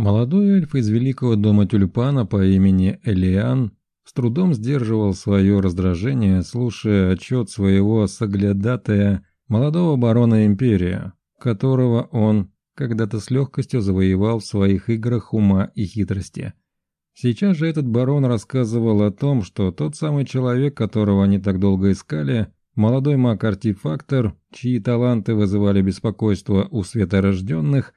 Молодой эльф из великого дома тюльпана по имени Элиан с трудом сдерживал свое раздражение, слушая отчет своего соглядатая молодого барона Империя, которого он когда-то с легкостью завоевал в своих играх ума и хитрости. Сейчас же этот барон рассказывал о том, что тот самый человек, которого они так долго искали, молодой маг-артефактор, чьи таланты вызывали беспокойство у светорожденных,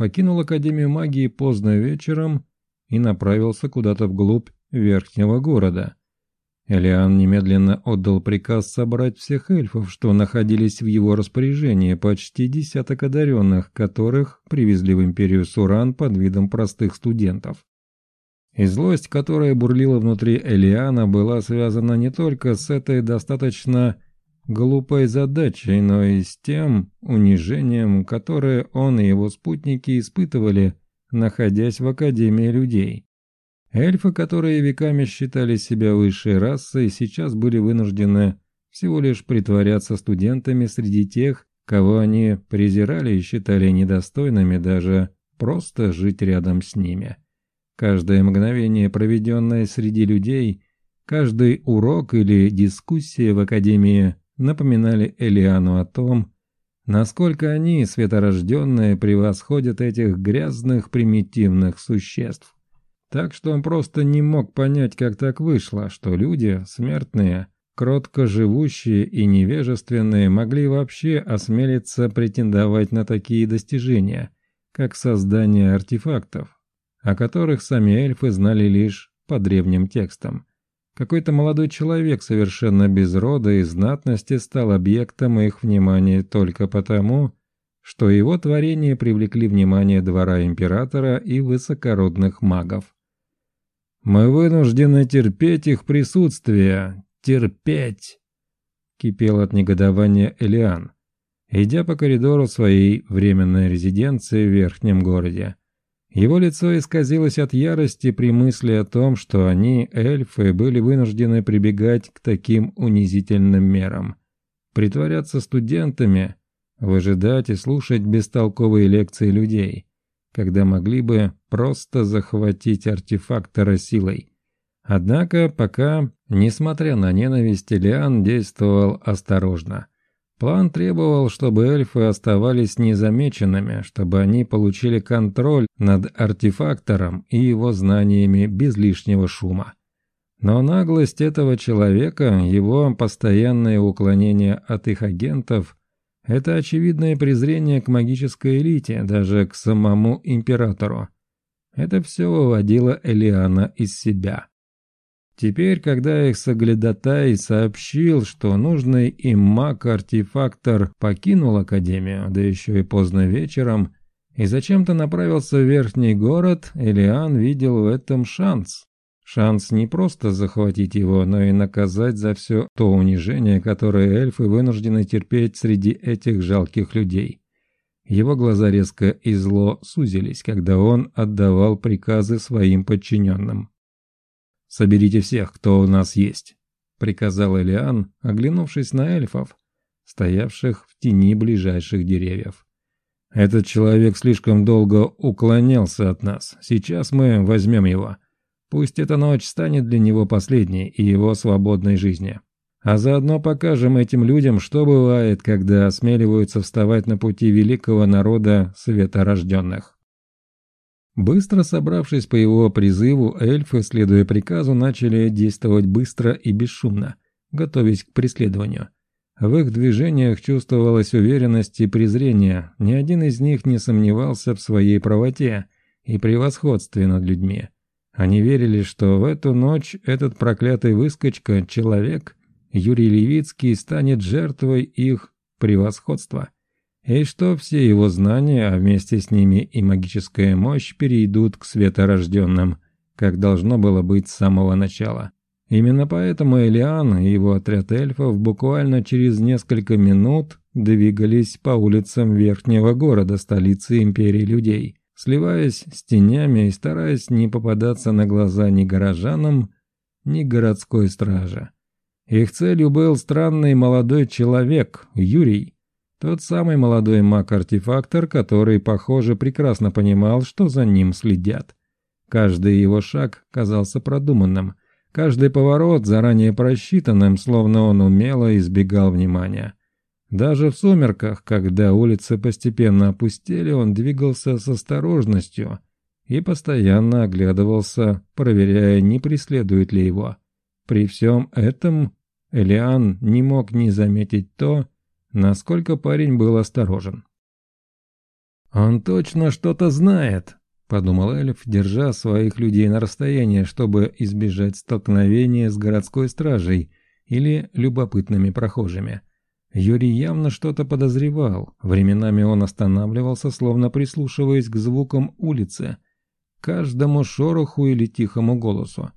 покинул Академию магии поздно вечером и направился куда-то вглубь верхнего города. Элиан немедленно отдал приказ собрать всех эльфов, что находились в его распоряжении, почти десяток одаренных, которых привезли в Империю Суран под видом простых студентов. И злость, которая бурлила внутри Элиана, была связана не только с этой достаточно глупой задачей, но и с тем унижением, которое он и его спутники испытывали, находясь в Академии людей. Эльфы, которые веками считали себя высшей расой, сейчас были вынуждены всего лишь притворяться студентами среди тех, кого они презирали и считали недостойными даже просто жить рядом с ними. Каждое мгновение, проведенное среди людей, каждый урок или дискуссия в Академии напоминали Элиану о том, насколько они, светорожденные, превосходят этих грязных примитивных существ. Так что он просто не мог понять, как так вышло, что люди, смертные, кротко живущие и невежественные, могли вообще осмелиться претендовать на такие достижения, как создание артефактов, о которых сами эльфы знали лишь по древним текстам. Какой-то молодой человек совершенно без рода и знатности стал объектом их внимания только потому, что его творения привлекли внимание двора императора и высокородных магов. Мы вынуждены терпеть их присутствие. Терпеть!» Кипел от негодования Элиан, идя по коридору своей временной резиденции в верхнем городе. Его лицо исказилось от ярости при мысли о том, что они, эльфы, были вынуждены прибегать к таким унизительным мерам. Притворяться студентами, выжидать и слушать бестолковые лекции людей – когда могли бы просто захватить артефактора силой. Однако пока, несмотря на ненависть, Элиан действовал осторожно. План требовал, чтобы эльфы оставались незамеченными, чтобы они получили контроль над артефактором и его знаниями без лишнего шума. Но наглость этого человека, его постоянное уклонение от их агентов это очевидное презрение к магической элите, даже к самому императору. Это все выводило Элиана из себя. Теперь, когда их соглядатай сообщил, что нужный им маг-артефактор покинул Академию, да еще и поздно вечером, и зачем-то направился в верхний город, Элиан видел в этом шанс. Шанс не просто захватить его, но и наказать за все то унижение, которое эльфы вынуждены терпеть среди этих жалких людей. Его глаза резко и зло сузились, когда он отдавал приказы своим подчиненным. «Соберите всех, кто у нас есть», — приказал Элиан, оглянувшись на эльфов, стоявших в тени ближайших деревьев. «Этот человек слишком долго уклонялся от нас. Сейчас мы возьмем его». Пусть эта ночь станет для него последней и его свободной жизни. А заодно покажем этим людям, что бывает, когда осмеливаются вставать на пути великого народа светорожденных. Быстро собравшись по его призыву, эльфы, следуя приказу, начали действовать быстро и бесшумно, готовясь к преследованию. В их движениях чувствовалась уверенность и презрение, ни один из них не сомневался в своей правоте и превосходстве над людьми. Они верили, что в эту ночь этот проклятый выскочка, человек, Юрий Левицкий, станет жертвой их превосходства, и что все его знания, а вместе с ними и магическая мощь перейдут к светорожденным, как должно было быть с самого начала. Именно поэтому Элиан и его отряд эльфов буквально через несколько минут двигались по улицам верхнего города, столицы империи людей – сливаясь с тенями и стараясь не попадаться на глаза ни горожанам, ни городской страже. Их целью был странный молодой человек, Юрий, Тот самый молодой маг-артефактор, который, похоже, прекрасно понимал, что за ним следят. Каждый его шаг казался продуманным, каждый поворот заранее просчитанным, словно он умело избегал внимания. Даже в сумерках, когда улицы постепенно опустели, он двигался с осторожностью и постоянно оглядывался, проверяя, не преследует ли его. При всем этом Элиан не мог не заметить то, насколько парень был осторожен. «Он точно что-то знает», — подумал эльф, держа своих людей на расстоянии, чтобы избежать столкновения с городской стражей или любопытными прохожими. Юрий явно что-то подозревал. Временами он останавливался, словно прислушиваясь к звукам улицы, каждому шороху или тихому голосу.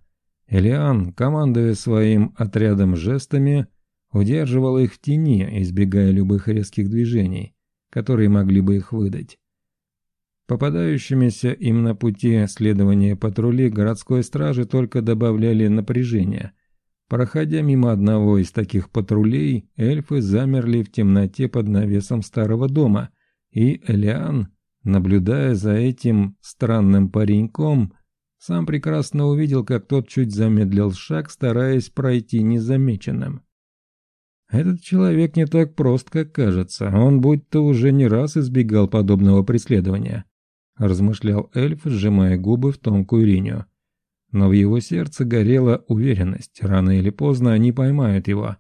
Элиан, командуя своим отрядом жестами, удерживал их в тени, избегая любых резких движений, которые могли бы их выдать. Попадающимися им на пути следования патрули городской стражи только добавляли напряжения. Проходя мимо одного из таких патрулей, эльфы замерли в темноте под навесом старого дома, и Элиан, наблюдая за этим странным пареньком, сам прекрасно увидел, как тот чуть замедлил шаг, стараясь пройти незамеченным. Этот человек не так прост, как кажется. Он будто уже не раз избегал подобного преследования. Размышлял эльф, сжимая губы в тонкую линию. Но в его сердце горела уверенность. Рано или поздно они поймают его.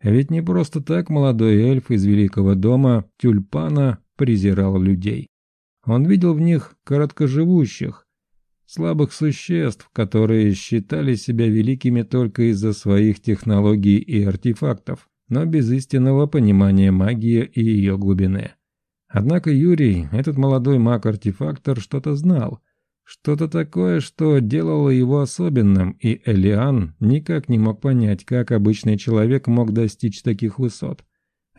Ведь не просто так молодой эльф из великого дома Тюльпана презирал людей. Он видел в них короткоживущих, слабых существ, которые считали себя великими только из-за своих технологий и артефактов но без истинного понимания магии и ее глубины. Однако Юрий, этот молодой маг-артефактор, что-то знал. Что-то такое, что делало его особенным, и Элиан никак не мог понять, как обычный человек мог достичь таких высот.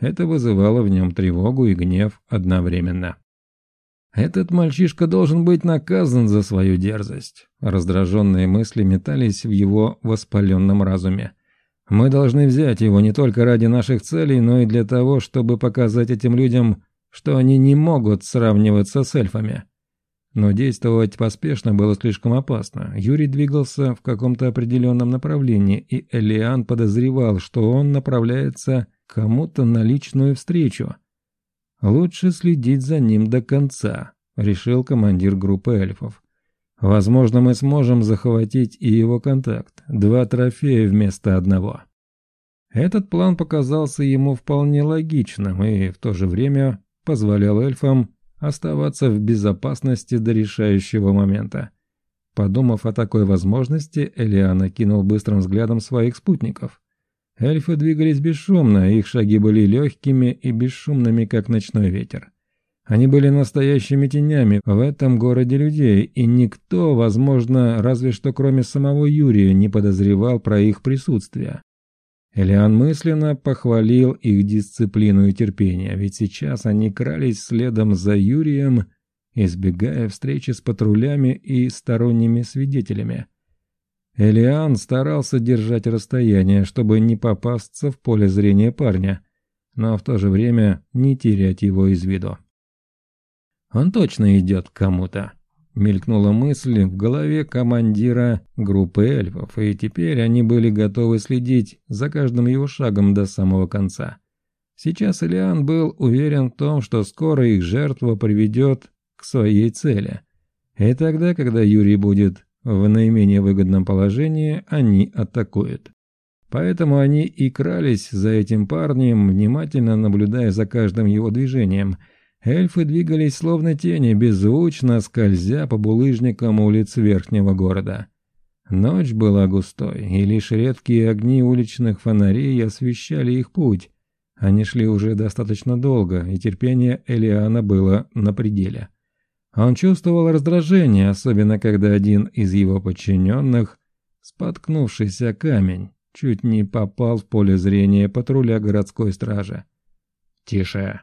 Это вызывало в нем тревогу и гнев одновременно. «Этот мальчишка должен быть наказан за свою дерзость». Раздраженные мысли метались в его воспаленном разуме. Мы должны взять его не только ради наших целей, но и для того, чтобы показать этим людям, что они не могут сравниваться с эльфами. Но действовать поспешно было слишком опасно. Юрий двигался в каком-то определенном направлении, и Элиан подозревал, что он направляется кому-то на личную встречу. «Лучше следить за ним до конца», — решил командир группы эльфов. Возможно, мы сможем захватить и его контакт. Два трофея вместо одного. Этот план показался ему вполне логичным и в то же время позволял эльфам оставаться в безопасности до решающего момента. Подумав о такой возможности, Элиана кинул быстрым взглядом своих спутников. Эльфы двигались бесшумно, их шаги были легкими и бесшумными, как ночной ветер. Они были настоящими тенями в этом городе людей, и никто, возможно, разве что кроме самого Юрия, не подозревал про их присутствие. Элиан мысленно похвалил их дисциплину и терпение, ведь сейчас они крались следом за Юрием, избегая встречи с патрулями и сторонними свидетелями. Элиан старался держать расстояние, чтобы не попасться в поле зрения парня, но в то же время не терять его из виду. Он точно идет к кому-то. Мелькнула мысль в голове командира группы эльфов, и теперь они были готовы следить за каждым его шагом до самого конца. Сейчас Илиан был уверен в том, что скоро их жертва приведет к своей цели. И тогда, когда Юрий будет в наименее выгодном положении, они атакуют. Поэтому они и крались за этим парнем, внимательно наблюдая за каждым его движением – Эльфы двигались словно тени, беззвучно скользя по булыжникам улиц верхнего города. Ночь была густой, и лишь редкие огни уличных фонарей освещали их путь. Они шли уже достаточно долго, и терпение Элиана было на пределе. Он чувствовал раздражение, особенно когда один из его подчиненных, споткнувшийся камень, чуть не попал в поле зрения патруля городской стражи. «Тише!»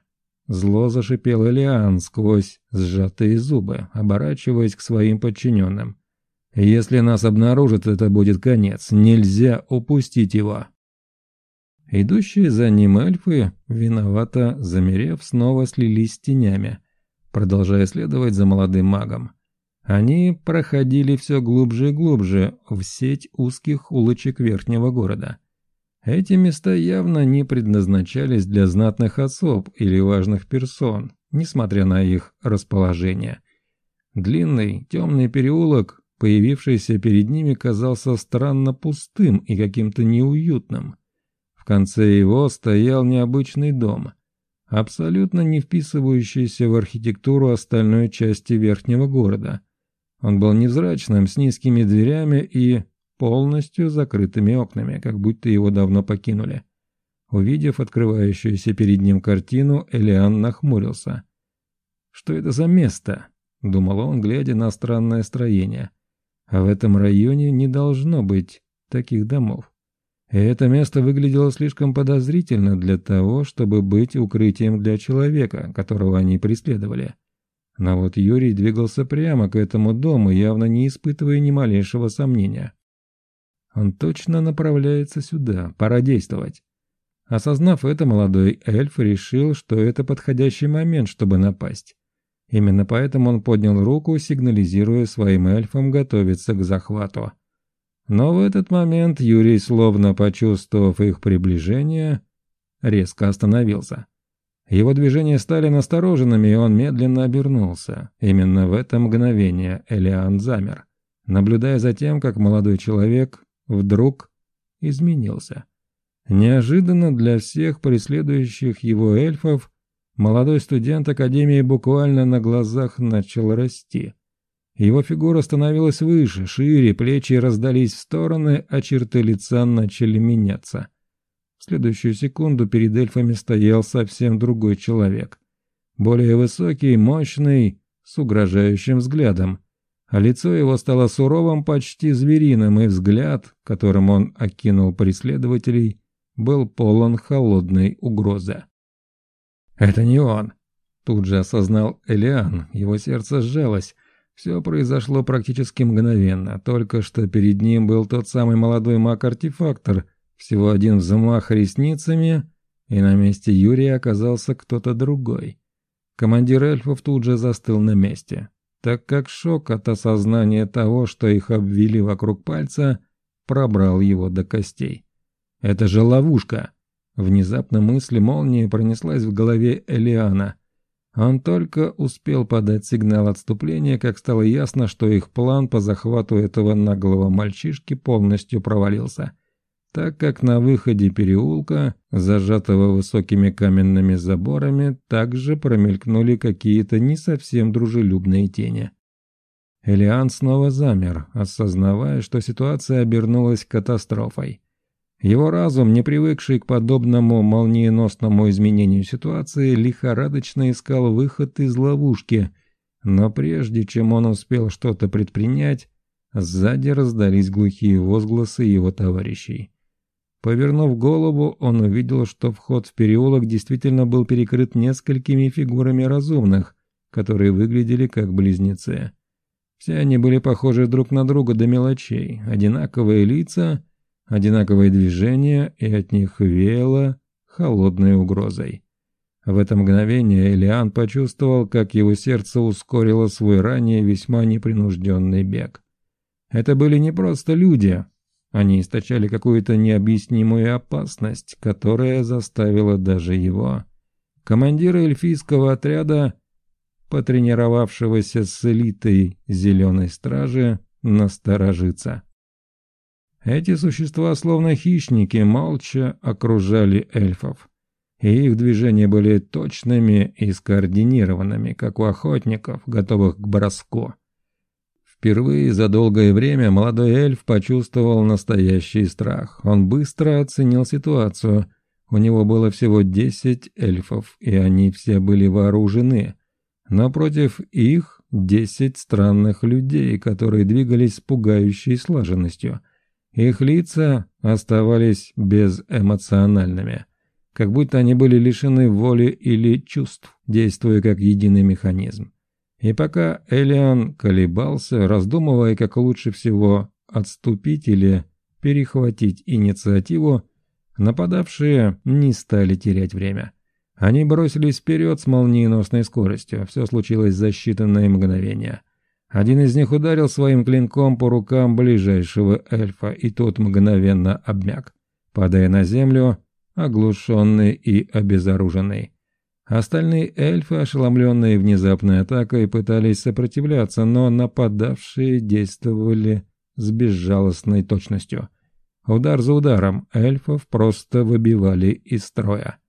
Зло зашипел Элиан сквозь сжатые зубы, оборачиваясь к своим подчиненным. «Если нас обнаружат, это будет конец. Нельзя упустить его». Идущие за ним эльфы, виновато замерев, снова слились с тенями, продолжая следовать за молодым магом. Они проходили все глубже и глубже в сеть узких улочек верхнего города. Эти места явно не предназначались для знатных особ или важных персон, несмотря на их расположение. Длинный темный переулок, появившийся перед ними, казался странно пустым и каким-то неуютным. В конце его стоял необычный дом, абсолютно не вписывающийся в архитектуру остальной части верхнего города. Он был невзрачным, с низкими дверями и полностью закрытыми окнами, как будто его давно покинули. Увидев открывающуюся перед ним картину, Элиан нахмурился. «Что это за место?» — думал он, глядя на странное строение. «А в этом районе не должно быть таких домов. И это место выглядело слишком подозрительно для того, чтобы быть укрытием для человека, которого они преследовали. Но вот Юрий двигался прямо к этому дому, явно не испытывая ни малейшего сомнения. Он точно направляется сюда, пора действовать. Осознав это, молодой эльф решил, что это подходящий момент, чтобы напасть. Именно поэтому он поднял руку, сигнализируя своим эльфам готовиться к захвату. Но в этот момент Юрий, словно почувствовав их приближение, резко остановился. Его движения стали настороженными, и он медленно обернулся. Именно в это мгновение Элиан замер, наблюдая за тем, как молодой человек вдруг изменился. Неожиданно для всех преследующих его эльфов молодой студент Академии буквально на глазах начал расти. Его фигура становилась выше, шире, плечи раздались в стороны, а черты лица начали меняться. В следующую секунду перед эльфами стоял совсем другой человек. Более высокий, мощный, с угрожающим взглядом. А лицо его стало суровым, почти звериным, и взгляд, которым он окинул преследователей, был полон холодной угрозы. «Это не он!» Тут же осознал Элиан, его сердце сжалось, все произошло практически мгновенно, только что перед ним был тот самый молодой маг-артефактор, всего один взмах ресницами, и на месте Юрия оказался кто-то другой. Командир эльфов тут же застыл на месте, так как шок от осознания того, что их обвели вокруг пальца, пробрал его до костей. «Это же ловушка!» Внезапно мысль молнии пронеслась в голове Элиана – он только успел подать сигнал отступления, как стало ясно, что их план по захвату этого наглого мальчишки полностью провалился, так как на выходе переулка, зажатого высокими каменными заборами, также промелькнули какие-то не совсем дружелюбные тени. Элиан снова замер, осознавая, что ситуация обернулась катастрофой. Его разум, не привыкший к подобному молниеносному изменению ситуации, лихорадочно искал выход из ловушки, но прежде чем он успел что-то предпринять, сзади раздались глухие возгласы его товарищей. Повернув голову, он увидел, что вход в переулок действительно был перекрыт несколькими фигурами разумных, которые выглядели как близнецы. Все они были похожи друг на друга до мелочей, одинаковые лица — одинаковые движения, и от них веяло холодной угрозой. В это мгновение Элиан почувствовал, как его сердце ускорило свой ранее весьма непринужденный бег. Это были не просто люди, они источали какую-то необъяснимую опасность, которая заставила даже его, командира эльфийского отряда, потренировавшегося с элитой Зеленой Стражи, насторожиться. Эти существа, словно хищники, молча окружали эльфов. И их движения были точными и скоординированными, как у охотников, готовых к броску. Впервые за долгое время молодой эльф почувствовал настоящий страх. Он быстро оценил ситуацию. У него было всего 10 эльфов, и они все были вооружены. Но против их 10 странных людей, которые двигались с пугающей слаженностью – их лица оставались безэмоциональными, как будто они были лишены воли или чувств, действуя как единый механизм. И пока Элиан колебался, раздумывая, как лучше всего отступить или перехватить инициативу, Нападавшие не стали терять время. Они бросились вперед с молниеносной скоростью. Все случилось за считанные мгновения. Один из них ударил своим клинком по рукам ближайшего эльфа, и тот мгновенно обмяк, падая на землю, оглушенный и обезоруженный. Остальные эльфы, ошеломленные внезапной атакой, пытались сопротивляться, но нападавшие действовали с безжалостной точностью. Удар за ударом эльфов просто выбивали из строя.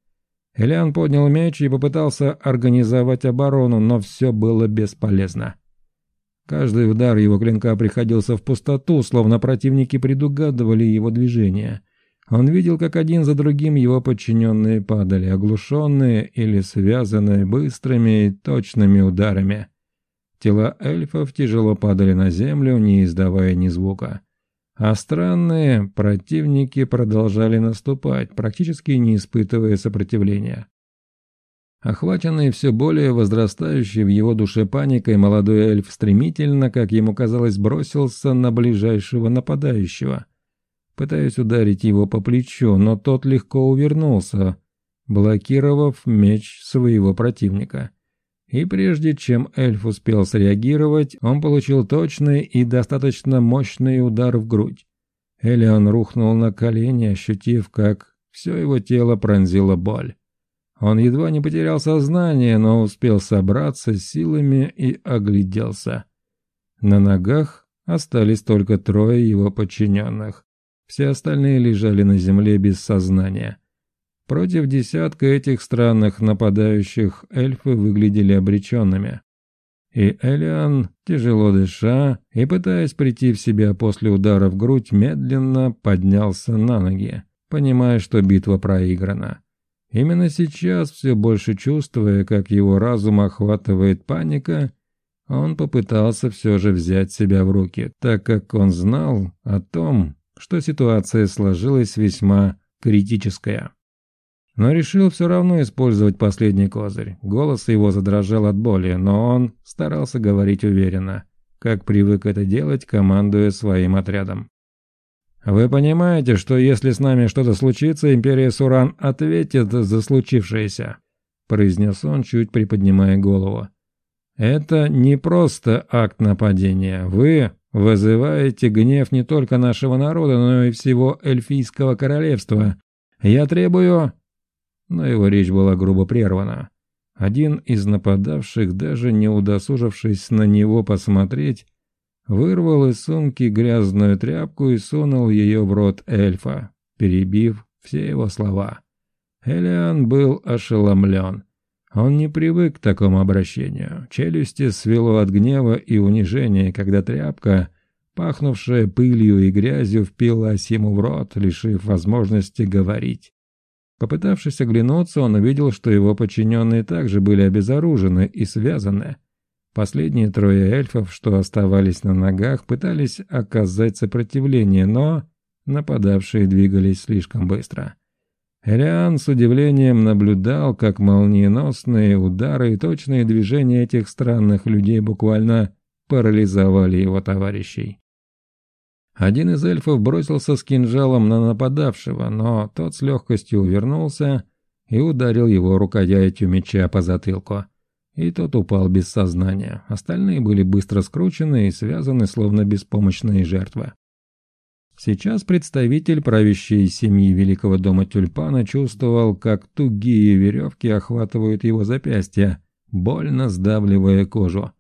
Элиан поднял меч и попытался организовать оборону, но все было бесполезно. Каждый удар его клинка приходился в пустоту, словно противники предугадывали его движения. Он видел, как один за другим его подчиненные падали, оглушенные или связанные быстрыми и точными ударами. Тела эльфов тяжело падали на землю, не издавая ни звука. А странные противники продолжали наступать, практически не испытывая сопротивления. Охваченный все более возрастающей в его душе паникой, молодой эльф стремительно, как ему казалось, бросился на ближайшего нападающего, пытаясь ударить его по плечу, но тот легко увернулся, блокировав меч своего противника. И прежде чем эльф успел среагировать, он получил точный и достаточно мощный удар в грудь. Элион рухнул на колени, ощутив, как все его тело пронзила боль. Он едва не потерял сознание, но успел собраться с силами и огляделся. На ногах остались только трое его подчиненных. Все остальные лежали на земле без сознания. Против десятка этих странных нападающих эльфы выглядели обреченными. И Элиан, тяжело дыша и пытаясь прийти в себя после удара в грудь, медленно поднялся на ноги, понимая, что битва проиграна. Именно сейчас, все больше чувствуя, как его разум охватывает паника, он попытался все же взять себя в руки, так как он знал о том, что ситуация сложилась весьма критическая. Но решил все равно использовать последний козырь. Голос его задрожал от боли, но он старался говорить уверенно, как привык это делать, командуя своим отрядом. Вы понимаете, что если с нами что-то случится, Империя Суран ответит за случившееся?» произнес он, чуть приподнимая голову. «Это не просто акт нападения. Вы вызываете гнев не только нашего народа, но и всего эльфийского королевства. Я требую...» Но его речь была грубо прервана. Один из нападавших, даже не удосужившись на него посмотреть, вырвал из сумки грязную тряпку и сунул ее в рот эльфа, перебив все его слова. Элиан был ошеломлен. Он не привык к такому обращению. Челюсти свело от гнева и унижения, когда тряпка, пахнувшая пылью и грязью, впилась ему в рот, лишив возможности говорить. Попытавшись оглянуться, он увидел, что его подчиненные также были обезоружены и связаны. Последние трое эльфов, что оставались на ногах, пытались оказать сопротивление, но нападавшие двигались слишком быстро. Элиан с удивлением наблюдал, как молниеносные удары и точные движения этих странных людей буквально парализовали его товарищей. Один из эльфов бросился с кинжалом на нападавшего, но тот с легкостью увернулся и ударил его рукоятью меча по затылку и тот упал без сознания. Остальные были быстро скручены и связаны, словно беспомощные жертвы. Сейчас представитель правящей семьи Великого дома Тюльпана чувствовал, как тугие веревки охватывают его запястья, больно сдавливая кожу.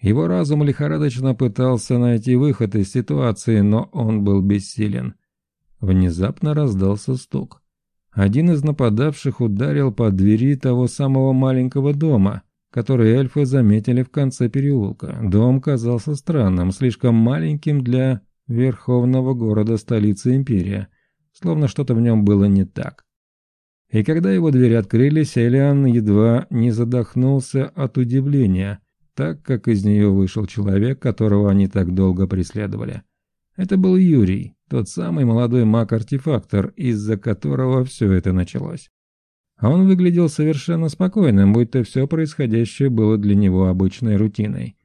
Его разум лихорадочно пытался найти выход из ситуации, но он был бессилен. Внезапно раздался стук. Один из нападавших ударил по двери того самого маленького дома – который эльфы заметили в конце переулка. Дом казался странным, слишком маленьким для верховного города столицы империи, словно что-то в нем было не так. И когда его двери открылись, Элиан едва не задохнулся от удивления, так как из нее вышел человек, которого они так долго преследовали. Это был Юрий, тот самый молодой маг-артефактор, из-за которого все это началось. Он выглядел совершенно спокойным, будто все происходящее было для него обычной рутиной.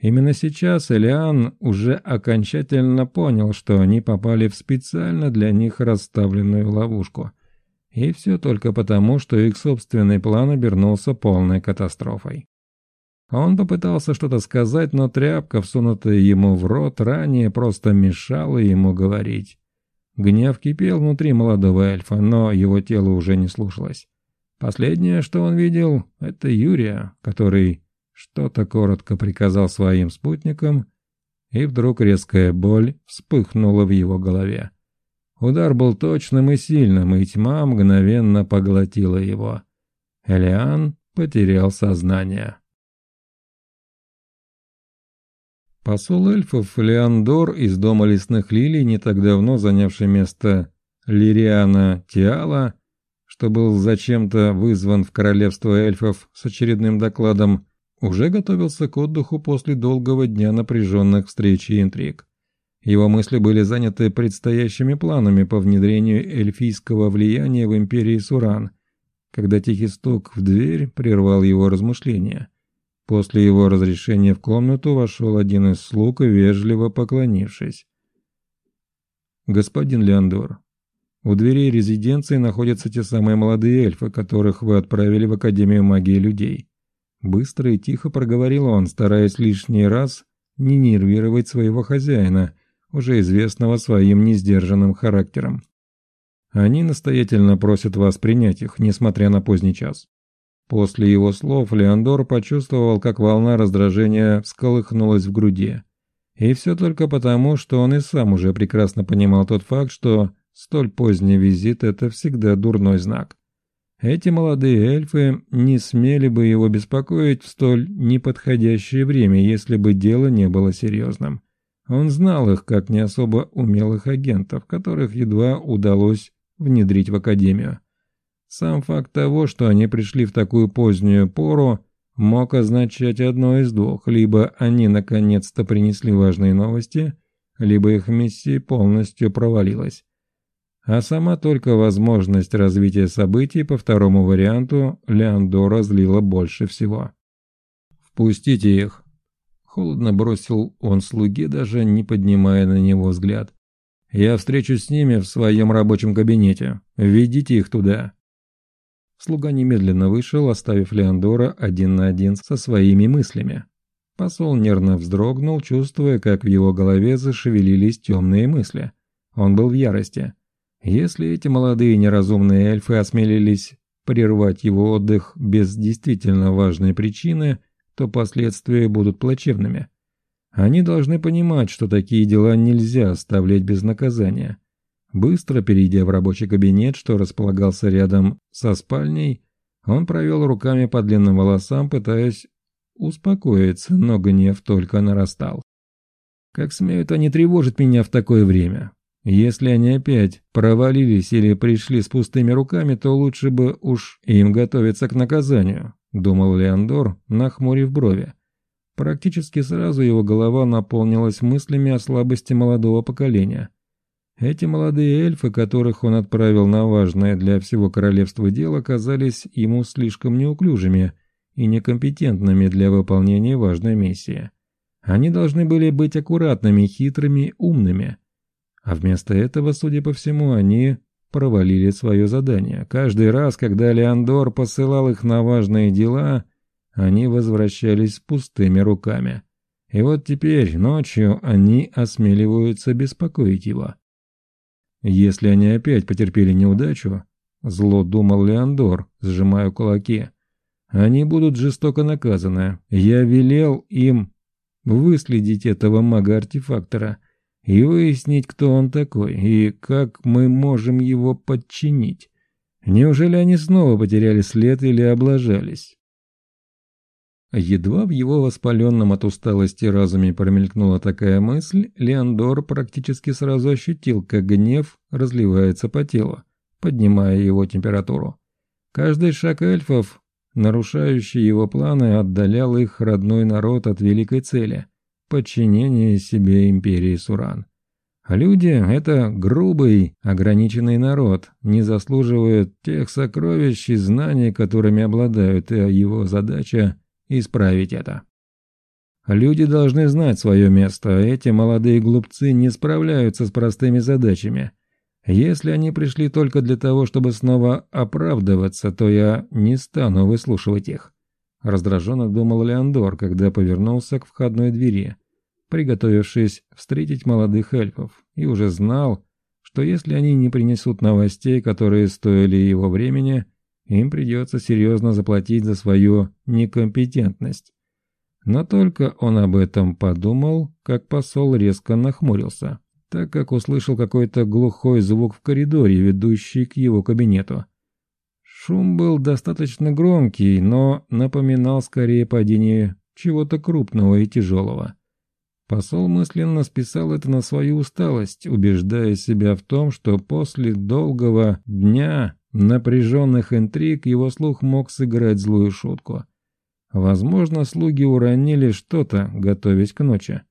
Именно сейчас Элиан уже окончательно понял, что они попали в специально для них расставленную ловушку – И все только потому, что их собственный план обернулся полной катастрофой. Он попытался что-то сказать, но тряпка, всунутая ему в рот, ранее просто мешала ему говорить. Гнев кипел внутри молодого эльфа, но его тело уже не слушалось. Последнее, что он видел, это Юрия, который что-то коротко приказал своим спутникам, и вдруг резкая боль вспыхнула в его голове. Удар был точным и сильным, и тьма мгновенно поглотила его. Элиан потерял сознание. Посол эльфов Леандор из Дома лесных лилий, не так давно занявший место Лириана Тиала, что был зачем-то вызван в королевство эльфов с очередным докладом, уже готовился к отдыху после долгого дня напряженных встреч и интриг. Его мысли были заняты предстоящими планами по внедрению эльфийского влияния в империи Суран, когда тихий стук в дверь прервал его размышления – После его разрешения в комнату вошел один из слуг, вежливо поклонившись. «Господин Леандор, у дверей резиденции находятся те самые молодые эльфы, которых вы отправили в Академию магии людей». Быстро и тихо проговорил он, стараясь лишний раз не нервировать своего хозяина, уже известного своим несдержанным характером. Они настоятельно просят вас принять их, несмотря на поздний час. После его слов Леандор почувствовал, как волна раздражения всколыхнулась в груди. И все только потому, что он и сам уже прекрасно понимал тот факт, что столь поздний визит – это всегда дурной знак. Эти молодые эльфы не смели бы его беспокоить в столь неподходящее время, если бы дело не было серьезным. Он знал их как не особо умелых агентов, которых едва удалось внедрить в Академию. Сам факт того, что они пришли в такую позднюю пору, мог означать одно из двух. Либо они наконец-то принесли важные новости, либо их миссия полностью провалилась. А сама только возможность развития событий по второму варианту Леандора злила больше всего. «Впустите их!» Холодно бросил он слуге, даже не поднимая на него взгляд. «Я встречусь с ними в своем рабочем кабинете. Ведите их туда». Слуга немедленно вышел, оставив Леандора один на один со своими мыслями. Посол нервно вздрогнул, чувствуя, как в его голове зашевелились темные мысли. Он был в ярости. Если эти молодые неразумные эльфы осмелились прервать его отдых без действительно важной причины, то последствия будут плачевными. Они должны понимать, что такие дела нельзя оставлять без наказания. Быстро перейдя в рабочий кабинет, что располагался рядом со спальней, он провел руками по длинным волосам, пытаясь успокоиться, но гнев только нарастал. Как смеют они тревожить меня в такое время? Если они опять провалились или пришли с пустыми руками, то лучше бы уж им готовиться к наказанию, думал Леандор, нахмурив брови. Практически сразу его голова наполнилась мыслями о слабости молодого поколения – эти молодые эльфы, которых он отправил на важное для всего королевства дело, казались ему слишком неуклюжими и некомпетентными для выполнения важной миссии. Они должны были быть аккуратными, хитрыми, умными. А вместо этого, судя по всему, они провалили свое задание. Каждый раз, когда Леандор посылал их на важные дела, они возвращались пустыми руками. И вот теперь, ночью, они осмеливаются беспокоить его. Если они опять потерпели неудачу, зло думал Леандор, сжимая кулаки, они будут жестоко наказаны. Я велел им выследить этого мага-артефактора и выяснить, кто он такой и как мы можем его подчинить. Неужели они снова потеряли след или облажались? Едва в его воспаленном от усталости разуме промелькнула такая мысль, Леандор практически сразу ощутил, как гнев разливается по телу, поднимая его температуру. Каждый шаг эльфов, нарушающий его планы, отдалял их родной народ от великой цели – подчинения себе империи Суран. Люди – это грубый, ограниченный народ, не заслуживают тех сокровищ и знаний, которыми обладают, и его задача – исправить это. Люди должны знать свое место, а эти молодые глупцы не справляются с простыми задачами. Если они пришли только для того, чтобы снова оправдываться, то я не стану выслушивать их. Раздраженно думал Леандор, когда повернулся к входной двери, приготовившись встретить молодых эльфов, и уже знал, что если они не принесут новостей, которые стоили его времени, им придется серьезно заплатить за свою некомпетентность. Но только он об этом подумал, как посол резко нахмурился так как услышал какой-то глухой звук в коридоре, ведущий к его кабинету. Шум был достаточно громкий, но напоминал скорее падение чего-то крупного и тяжелого. Посол мысленно списал это на свою усталость, убеждая себя в том, что после долгого дня напряженных интриг его слух мог сыграть злую шутку. Возможно, слуги уронили что-то, готовясь к ночи.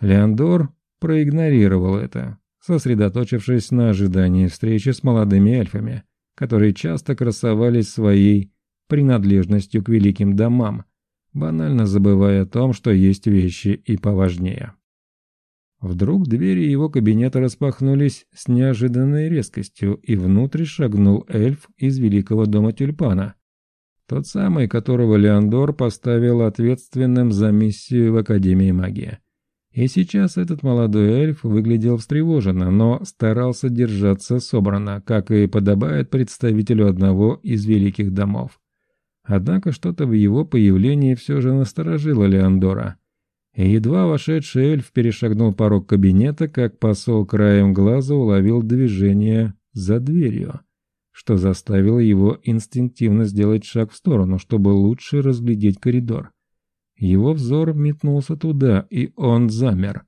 Леандор проигнорировал это, сосредоточившись на ожидании встречи с молодыми эльфами, которые часто красовались своей принадлежностью к великим домам, банально забывая о том, что есть вещи и поважнее. Вдруг двери его кабинета распахнулись с неожиданной резкостью, и внутрь шагнул эльф из великого дома тюльпана. Тот самый, которого Леандор поставил ответственным за миссию в Академии магии. И сейчас этот молодой эльф выглядел встревоженно, но старался держаться собранно, как и подобает представителю одного из великих домов. Однако что-то в его появлении все же насторожило Леандора. И едва вошедший эльф перешагнул порог кабинета, как посол краем глаза уловил движение за дверью, что заставило его инстинктивно сделать шаг в сторону, чтобы лучше разглядеть коридор. Его взор метнулся туда, и он замер.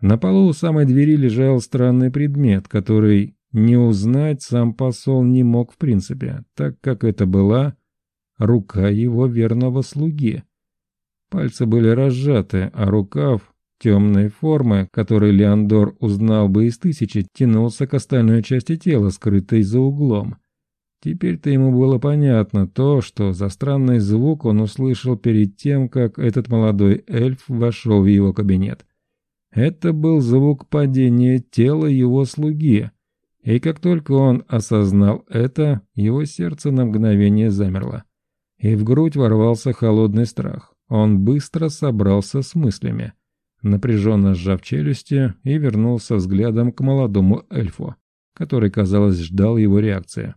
На полу у самой двери лежал странный предмет, который не узнать сам посол не мог в принципе, так как это была рука его верного слуги. Пальцы были разжаты, а рукав темной формы, который Леандор узнал бы из тысячи, тянулся к остальной части тела, скрытой за углом. Теперь-то ему было понятно то, что за странный звук он услышал перед тем, как этот молодой эльф вошел в его кабинет. Это был звук падения тела его слуги, и как только он осознал это, его сердце на мгновение замерло, и в грудь ворвался холодный страх. Он быстро собрался с мыслями, напряженно сжав челюсти и вернулся взглядом к молодому эльфу, который, казалось, ждал его реакции.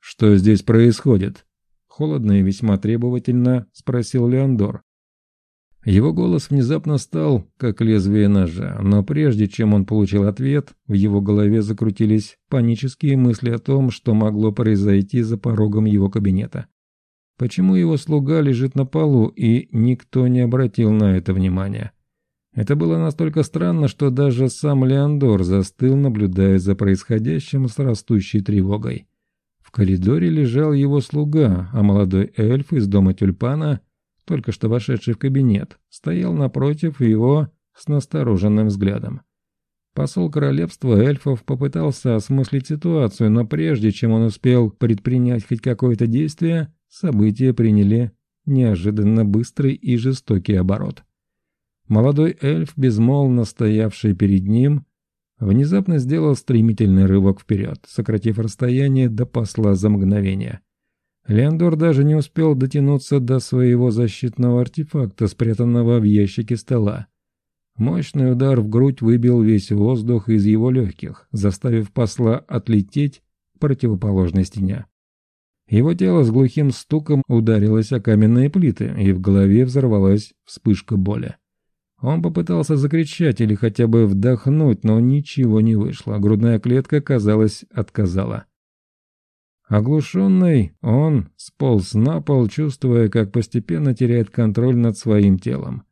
«Что здесь происходит?» Холодно и весьма требовательно спросил Леандор. Его голос внезапно стал, как лезвие ножа, но прежде чем он получил ответ, в его голове закрутились панические мысли о том, что могло произойти за порогом его кабинета. Почему его слуга лежит на полу, и никто не обратил на это внимания? Это было настолько странно, что даже сам Леандор застыл, наблюдая за происходящим с растущей тревогой. В коридоре лежал его слуга, а молодой эльф из дома тюльпана, только что вошедший в кабинет, стоял напротив его с настороженным взглядом. Посол королевства эльфов попытался осмыслить ситуацию, но прежде чем он успел предпринять хоть какое-то действие, события приняли неожиданно быстрый и жестокий оборот. Молодой эльф, безмолвно стоявший перед ним, внезапно сделал стремительный рывок вперед, сократив расстояние до посла за мгновение. Леандор даже не успел дотянуться до своего защитного артефакта, спрятанного в ящике стола. Мощный удар в грудь выбил весь воздух из его легких, заставив посла отлететь к противоположной стене. Его тело с глухим стуком ударилось о каменные плиты, и в голове взорвалась вспышка боли. Он попытался закричать или хотя бы вдохнуть, но ничего не вышло. Грудная клетка, казалось, отказала. Оглушенный, он сполз на пол, чувствуя, как постепенно теряет контроль над своим телом.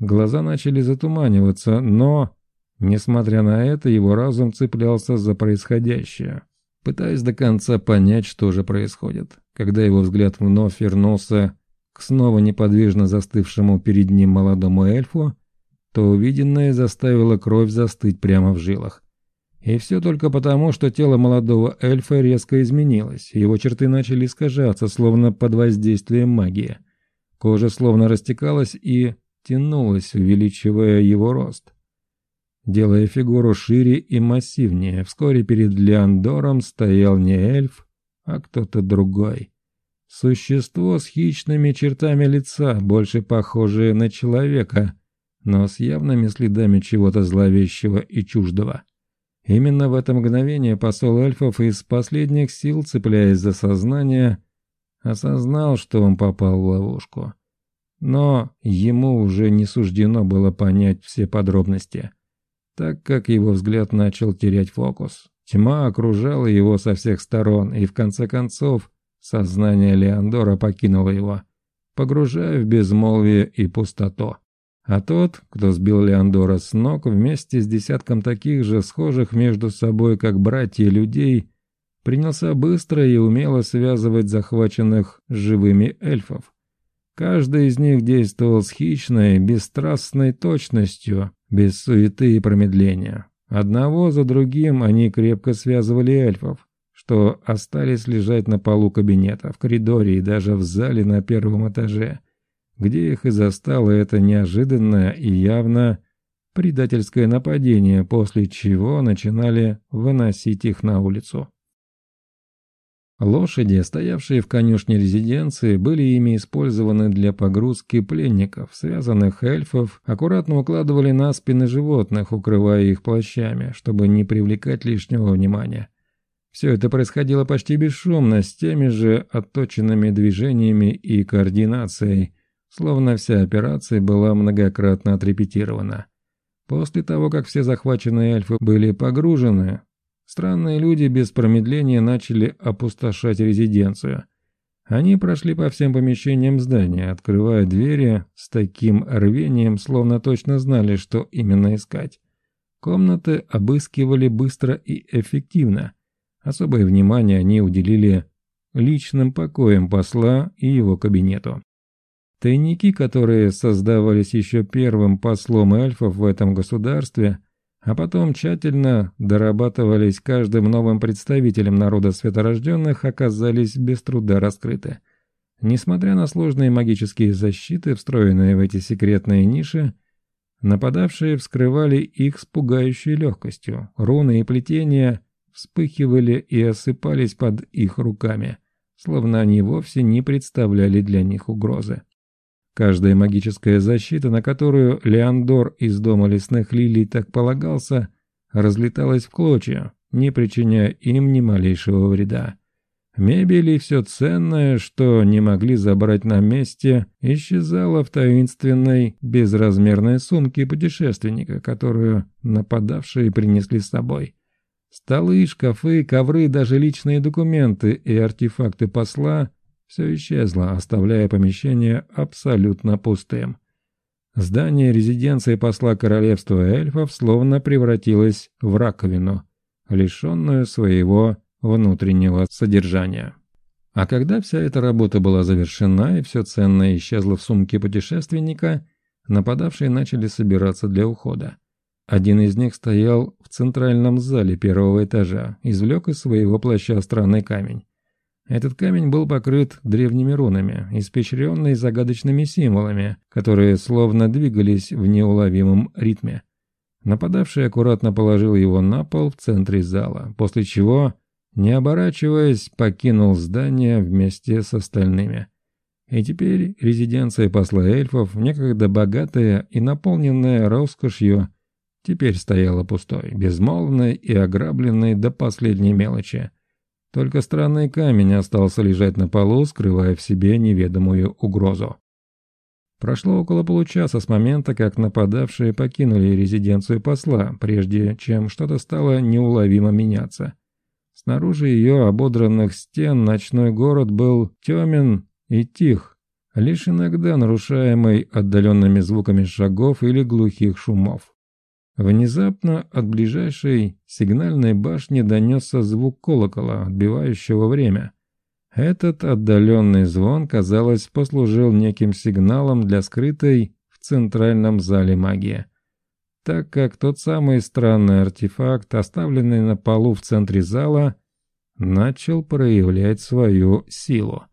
Глаза начали затуманиваться, но, несмотря на это, его разум цеплялся за происходящее, пытаясь до конца понять, что же происходит. Когда его взгляд вновь вернулся к снова неподвижно застывшему перед ним молодому эльфу, то увиденное заставило кровь застыть прямо в жилах. И все только потому, что тело молодого эльфа резко изменилось, его черты начали искажаться, словно под воздействием магии. Кожа словно растекалась и тянулась, увеличивая его рост. делая фигуру шире и массивнее. Вскоре перед Леандором стоял не эльф, а кто-то другой. Существо с хищными чертами лица, больше похожее на человека, но с явными следами чего-то зловещего и чуждого. Именно в это мгновение посол эльфов из последних сил, цепляясь за сознание, осознал, что он попал в ловушку. Но ему уже не суждено было понять все подробности, так как его взгляд начал терять фокус. Тьма окружала его со всех сторон, и в конце концов сознание Леандора покинуло его, погружая в безмолвие и пустоту. А тот, кто сбил Леандора с ног вместе с десятком таких же схожих между собой, как братья людей, принялся быстро и умело связывать захваченных живыми эльфов. Каждый из них действовал с хищной, бесстрастной точностью, без суеты и промедления. Одного за другим они крепко связывали эльфов, что остались лежать на полу кабинета, в коридоре и даже в зале на первом этаже, где их и застало это неожиданное и явно предательское нападение, после чего начинали выносить их на улицу. Лошади, стоявшие в конюшне резиденции, были ими использованы для погрузки пленников, связанных эльфов, аккуратно укладывали на спины животных, укрывая их плащами, чтобы не привлекать лишнего внимания. Все это происходило почти бесшумно, с теми же отточенными движениями и координацией, словно вся операция была многократно отрепетирована. После того, как все захваченные эльфы были погружены, Странные люди без промедления начали опустошать резиденцию. Они прошли по всем помещениям здания, открывая двери с таким рвением, словно точно знали, что именно искать. Комнаты обыскивали быстро и эффективно. Особое внимание они уделили личным покоям посла и его кабинету. Тайники, которые создавались еще первым послом эльфов в этом государстве – а потом тщательно дорабатывались каждым новым представителем народа светорожденных, оказались без труда раскрыты. Несмотря на сложные магические защиты, встроенные в эти секретные ниши, нападавшие вскрывали их с пугающей легкостью. Руны и плетения вспыхивали и осыпались под их руками, словно они вовсе не представляли для них угрозы. Каждая магическая защита, на которую Леандор из дома лесных лилий так полагался, разлеталась в клочья, не причиняя им ни малейшего вреда. Мебель и все ценное, что не могли забрать на месте, исчезало в таинственной безразмерной сумке путешественника, которую нападавшие принесли с собой. Столы, шкафы, ковры, даже личные документы и артефакты посла все исчезло, оставляя помещение абсолютно пустым. Здание резиденции посла королевства эльфов словно превратилось в раковину, лишенную своего внутреннего содержания. А когда вся эта работа была завершена и все ценное исчезло в сумке путешественника, нападавшие начали собираться для ухода. Один из них стоял в центральном зале первого этажа, извлек из своего плаща странный камень. Этот камень был покрыт древними рунами, испещренный загадочными символами, которые словно двигались в неуловимом ритме. Нападавший аккуратно положил его на пол в центре зала, после чего, не оборачиваясь, покинул здание вместе с остальными. И теперь резиденция посла эльфов, некогда богатая и наполненная роскошью, теперь стояла пустой, безмолвной и ограбленной до последней мелочи. Только странный камень остался лежать на полу, скрывая в себе неведомую угрозу. Прошло около получаса с момента, как нападавшие покинули резиденцию посла, прежде чем что-то стало неуловимо меняться. Снаружи ее ободранных стен ночной город был темен и тих, лишь иногда нарушаемый отдаленными звуками шагов или глухих шумов. Внезапно от ближайшей сигнальной башни донесся звук колокола, отбивающего время. Этот отдаленный звон, казалось, послужил неким сигналом для скрытой в центральном зале магии. Так как тот самый странный артефакт, оставленный на полу в центре зала, начал проявлять свою силу.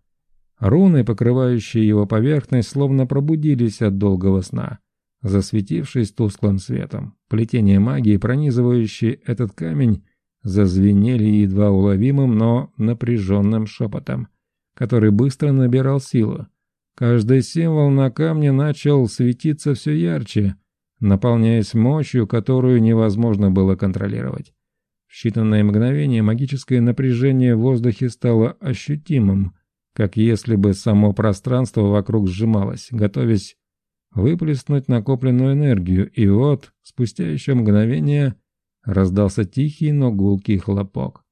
Руны, покрывающие его поверхность, словно пробудились от долгого сна. Засветившись тусклым светом. Плетение магии, пронизывающее этот камень, зазвенели едва уловимым, но напряженным шепотом, который быстро набирал силу. Каждый символ на камне начал светиться все ярче, наполняясь мощью, которую невозможно было контролировать. В считанные мгновения магическое напряжение в воздухе стало ощутимым, как если бы само пространство вокруг сжималось, готовясь выплеснуть накопленную энергию, и вот, спустя еще мгновение, раздался тихий, но гулкий хлопок.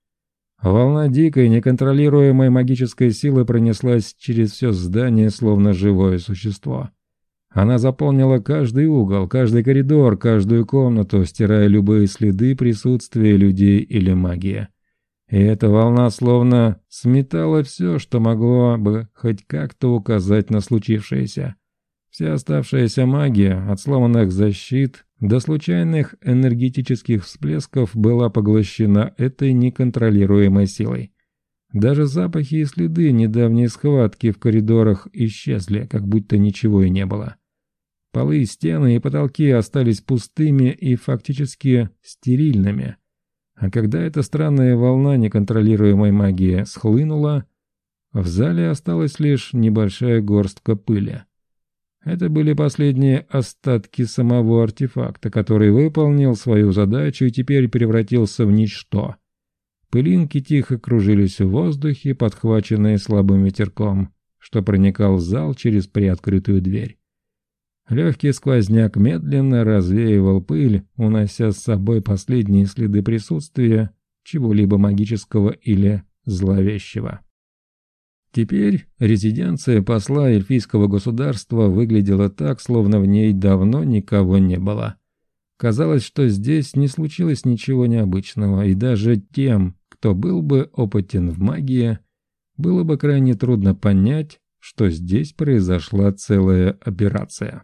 Волна дикой, неконтролируемой магической силы пронеслась через все здание, словно живое существо. Она заполнила каждый угол, каждый коридор, каждую комнату, стирая любые следы присутствия людей или магии. И эта волна словно сметала все, что могло бы хоть как-то указать на случившееся. Вся оставшаяся магия, от сломанных защит до случайных энергетических всплесков, была поглощена этой неконтролируемой силой. Даже запахи и следы недавней схватки в коридорах исчезли, как будто ничего и не было. Полы, стены и потолки остались пустыми и фактически стерильными. А когда эта странная волна неконтролируемой магии схлынула, в зале осталась лишь небольшая горстка пыли. Это были последние остатки самого артефакта, который выполнил свою задачу и теперь превратился в ничто. Пылинки тихо кружились в воздухе, подхваченные слабым ветерком, что проникал в зал через приоткрытую дверь. Легкий сквозняк медленно развеивал пыль, унося с собой последние следы присутствия чего-либо магического или зловещего. Теперь резиденция посла эльфийского государства выглядела так, словно в ней давно никого не было. Казалось, что здесь не случилось ничего необычного, и даже тем, кто был бы опытен в магии, было бы крайне трудно понять, что здесь произошла целая операция.